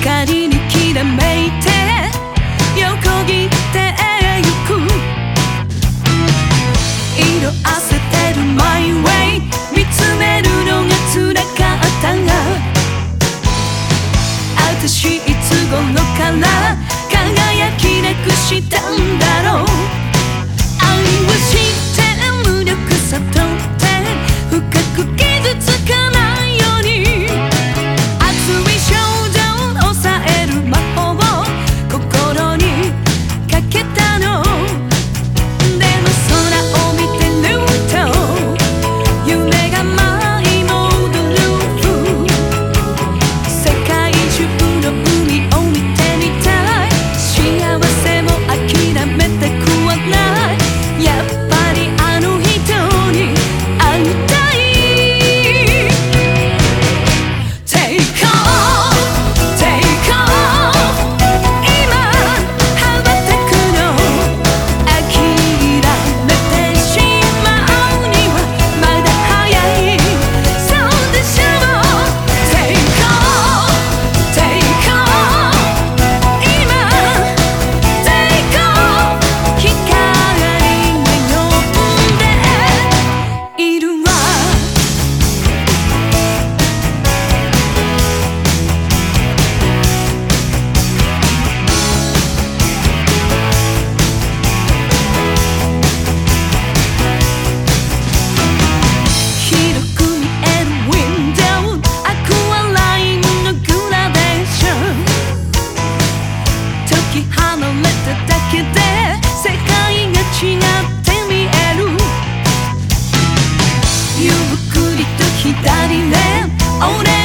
光にきらめいて横切ってゆく。色あせてる My way 見つめるのが辛かったが私いつ頃から輝きなくしたんだろう。 오래